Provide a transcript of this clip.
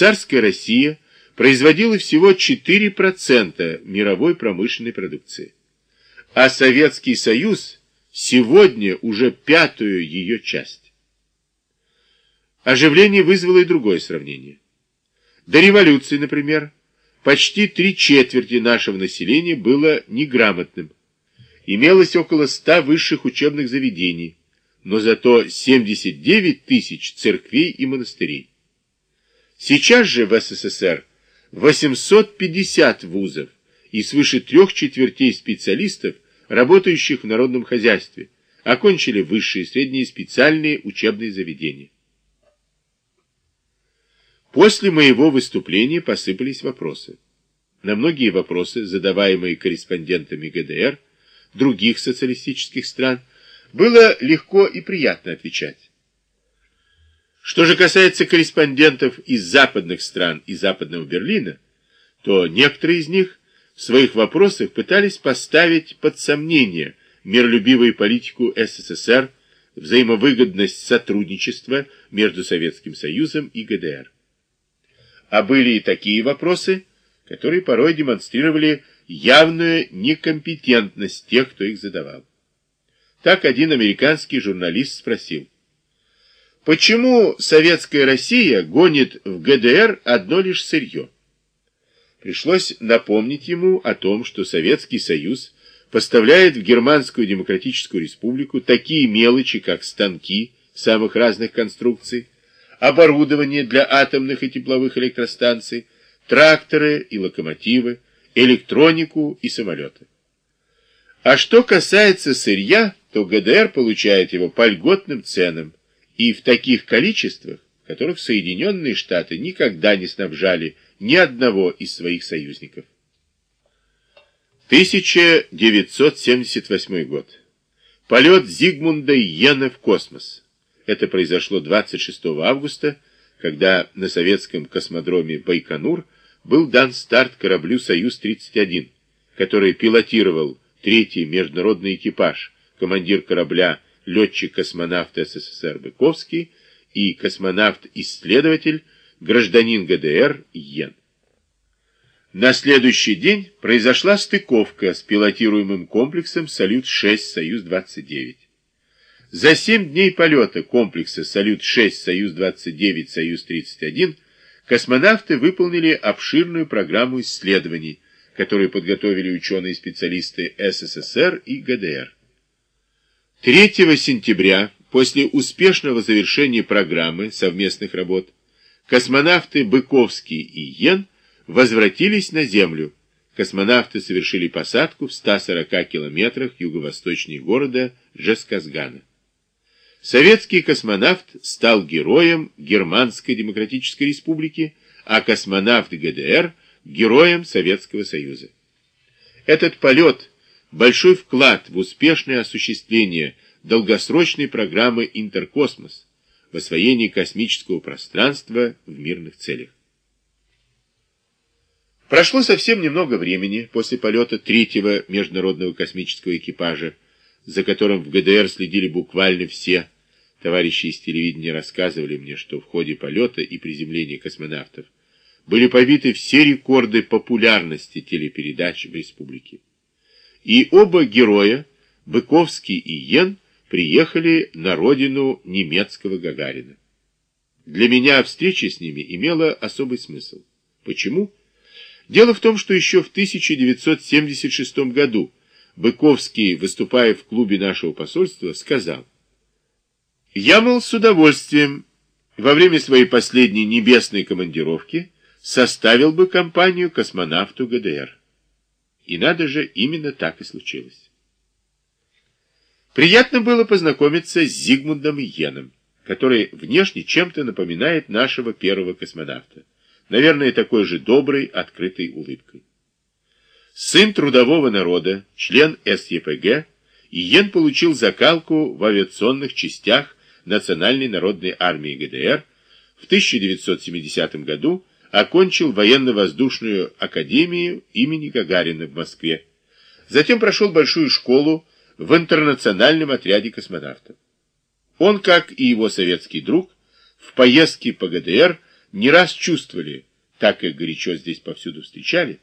царская Россия производила всего 4% мировой промышленной продукции, а Советский Союз сегодня уже пятую ее часть. Оживление вызвало и другое сравнение. До революции, например, почти три четверти нашего населения было неграмотным. Имелось около 100 высших учебных заведений, но зато 79 тысяч церквей и монастырей. Сейчас же в СССР 850 вузов и свыше трех четвертей специалистов, работающих в народном хозяйстве, окончили высшие и средние специальные учебные заведения. После моего выступления посыпались вопросы. На многие вопросы, задаваемые корреспондентами ГДР, других социалистических стран, было легко и приятно отвечать. Что же касается корреспондентов из западных стран и западного Берлина, то некоторые из них в своих вопросах пытались поставить под сомнение миролюбивую политику СССР, взаимовыгодность сотрудничества между Советским Союзом и ГДР. А были и такие вопросы, которые порой демонстрировали явную некомпетентность тех, кто их задавал. Так один американский журналист спросил, почему советская Россия гонит в ГДР одно лишь сырье? Пришлось напомнить ему о том, что Советский Союз поставляет в Германскую Демократическую Республику такие мелочи, как станки самых разных конструкций, оборудование для атомных и тепловых электростанций, тракторы и локомотивы, электронику и самолеты. А что касается сырья, то ГДР получает его по льготным ценам и в таких количествах, которых Соединенные Штаты никогда не снабжали ни одного из своих союзников. 1978 год. Полет Зигмунда Йена в космос. Это произошло 26 августа, когда на советском космодроме Байконур был дан старт кораблю «Союз-31», который пилотировал третий международный экипаж, командир корабля летчик-космонавт СССР Быковский и космонавт-исследователь, гражданин ГДР Йен. На следующий день произошла стыковка с пилотируемым комплексом «Салют-6», «Союз-29». За 7 дней полета комплекса «Салют-6», «Союз-29», «Союз-31» космонавты выполнили обширную программу исследований, которую подготовили ученые-специалисты СССР и ГДР. 3 сентября, после успешного завершения программы совместных работ, космонавты Быковский и Йен возвратились на Землю. Космонавты совершили посадку в 140 километрах юго-восточнее города Жесказгана. Советский космонавт стал героем Германской Демократической Республики, а космонавт ГДР – героем Советского Союза. Этот полет – большой вклад в успешное осуществление долгосрочной программы «Интеркосмос» в освоении космического пространства в мирных целях. Прошло совсем немного времени после полета третьего международного космического экипажа, за которым в ГДР следили буквально все. Товарищи из телевидения рассказывали мне, что в ходе полета и приземления космонавтов были побиты все рекорды популярности телепередач в республике. И оба героя, Быковский и Йен, приехали на родину немецкого Гагарина. Для меня встреча с ними имела особый смысл. Почему? Дело в том, что еще в 1976 году Быковский, выступая в клубе нашего посольства, сказал, «Я, мол, с удовольствием во время своей последней небесной командировки составил бы компанию космонавту ГДР». И надо же, именно так и случилось. Приятно было познакомиться с Зигмундом Йеном, который внешне чем-то напоминает нашего первого космонавта. Наверное, такой же доброй, открытой улыбкой. Сын трудового народа, член СЕПГ, Иен получил закалку в авиационных частях Национальной народной армии ГДР, в 1970 году окончил военно-воздушную академию имени Гагарина в Москве. Затем прошел большую школу в интернациональном отряде космонавтов. Он, как и его советский друг, в поездке по ГДР не раз чувствовали, так как горячо здесь повсюду встречали,